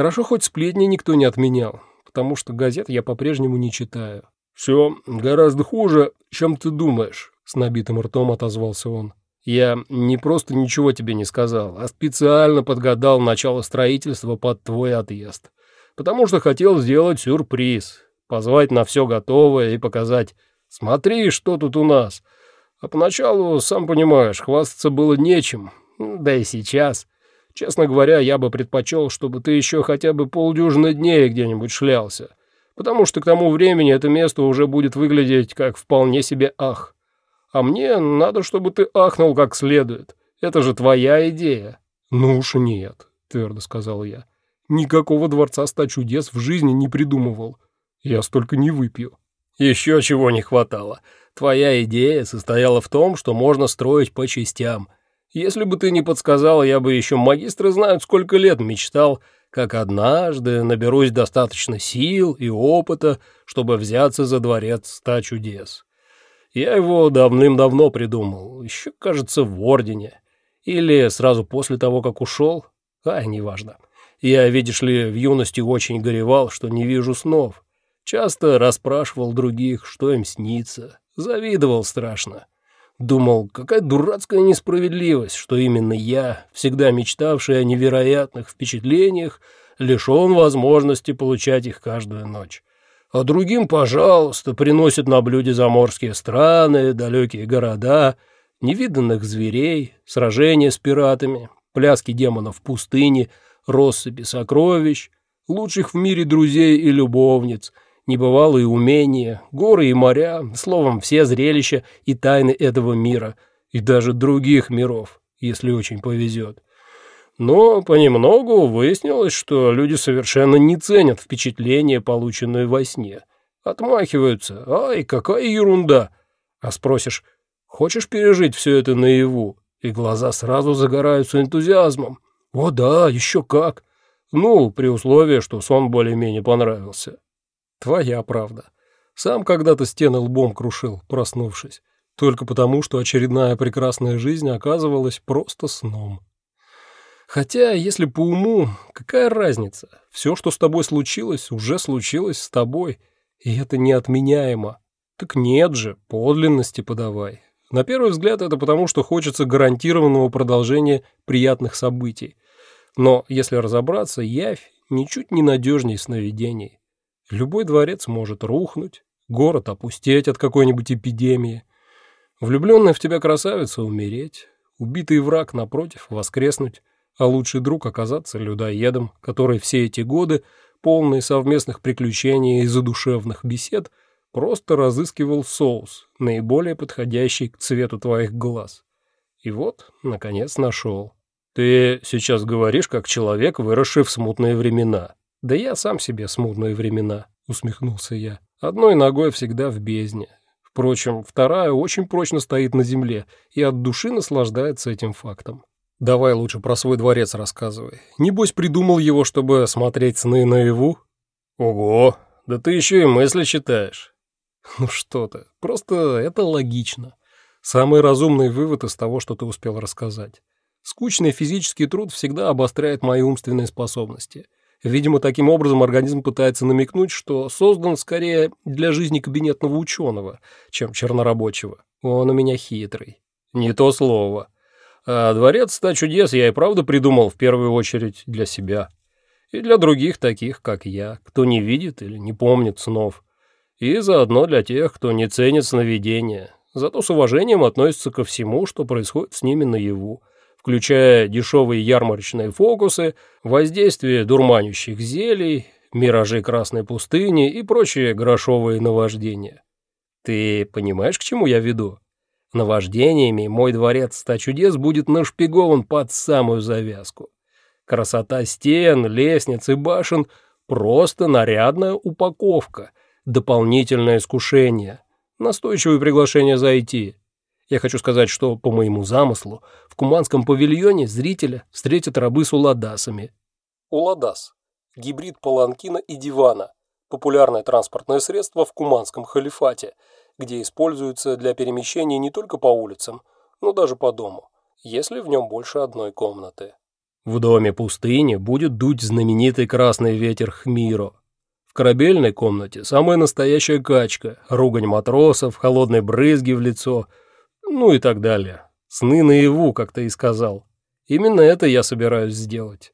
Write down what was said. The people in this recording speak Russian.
Хорошо, хоть сплетни никто не отменял, потому что газет я по-прежнему не читаю. «Все гораздо хуже, чем ты думаешь», — с набитым ртом отозвался он. «Я не просто ничего тебе не сказал, а специально подгадал начало строительства под твой отъезд, потому что хотел сделать сюрприз, позвать на все готовое и показать «Смотри, что тут у нас». А поначалу, сам понимаешь, хвастаться было нечем, да и сейчас. Честно говоря, я бы предпочел, чтобы ты еще хотя бы полдюжины дней где-нибудь шлялся, потому что к тому времени это место уже будет выглядеть как вполне себе ах. А мне надо, чтобы ты ахнул как следует. Это же твоя идея». «Ну уж нет», — твердо сказал я. «Никакого дворца ста чудес в жизни не придумывал. Я столько не выпью». «Еще чего не хватало. Твоя идея состояла в том, что можно строить по частям. Если бы ты не подсказал, я бы еще магистры знают, сколько лет мечтал, как однажды наберусь достаточно сил и опыта, чтобы взяться за дворец ста чудес. Я его давным-давно придумал, еще, кажется, в Ордене. Или сразу после того, как ушел. А, неважно. Я, видишь ли, в юности очень горевал, что не вижу снов. Часто расспрашивал других, что им снится. Завидовал страшно. Думал, какая дурацкая несправедливость, что именно я, всегда мечтавший о невероятных впечатлениях, лишен возможности получать их каждую ночь. А другим, пожалуйста, приносят на блюде заморские страны, далекие города, невиданных зверей, сражения с пиратами, пляски демонов в пустыне, россыпи сокровищ, лучших в мире друзей и любовниц — небывалые умения, горы и моря, словом, все зрелища и тайны этого мира, и даже других миров, если очень повезет. Но понемногу выяснилось, что люди совершенно не ценят впечатления, полученные во сне. Отмахиваются. «Ай, какая ерунда!» А спросишь, «Хочешь пережить все это наяву?» И глаза сразу загораются энтузиазмом. «О да, еще как!» Ну, при условии, что сон более-менее понравился. Твоя правда. Сам когда-то стены лбом крушил, проснувшись. Только потому, что очередная прекрасная жизнь оказывалась просто сном. Хотя, если по уму, какая разница? Все, что с тобой случилось, уже случилось с тобой, и это неотменяемо. Так нет же, подлинности подавай. На первый взгляд это потому, что хочется гарантированного продолжения приятных событий. Но, если разобраться, явь ничуть не надежней сновидений. Любой дворец может рухнуть, город опустеть от какой-нибудь эпидемии, влюбленная в тебя красавица умереть, убитый враг, напротив, воскреснуть, а лучший друг оказаться людоедом, который все эти годы, полные совместных приключений и задушевных бесед, просто разыскивал соус, наиболее подходящий к цвету твоих глаз. И вот, наконец, нашел. Ты сейчас говоришь, как человек, выросший в смутные времена. «Да я сам себе смутные времена», — усмехнулся я. «Одной ногой всегда в бездне. Впрочем, вторая очень прочно стоит на земле и от души наслаждается этим фактом. Давай лучше про свой дворец рассказывай. Небось, придумал его, чтобы смотреть сны наяву?» «Ого, да ты еще и мысли читаешь». «Ну что ты, просто это логично. Самый разумный вывод из того, что ты успел рассказать. Скучный физический труд всегда обостряет мои умственные способности». Видимо, таким образом организм пытается намекнуть, что создан скорее для жизни кабинетного ученого, чем чернорабочего. Он у меня хитрый. Не то слово. А дворец ста чудес я и правда придумал в первую очередь для себя. И для других таких, как я, кто не видит или не помнит снов. И заодно для тех, кто не ценит сновидения, зато с уважением относится ко всему, что происходит с ними наяву включая дешевые ярмарочные фокусы, воздействие дурманящих зелий, миражи красной пустыни и прочие грошовые наваждения. Ты понимаешь, к чему я веду? Наваждениями мой дворец ста чудес будет нашпигован под самую завязку. Красота стен, лестниц и башен — просто нарядная упаковка, дополнительное искушение, настойчивое приглашение зайти — я хочу сказать, что, по моему замыслу, в Куманском павильоне зрителя встретят рабы с уладасами. Уладас – гибрид паланкина и дивана, популярное транспортное средство в Куманском халифате, где используется для перемещения не только по улицам, но даже по дому, если в нем больше одной комнаты. В доме пустыни будет дуть знаменитый красный ветер Хмиро. В корабельной комнате самая настоящая качка, ругань матросов, холодные брызги в лицо, ну и так далее. Сны наяву, как ты и сказал. Именно это я собираюсь сделать.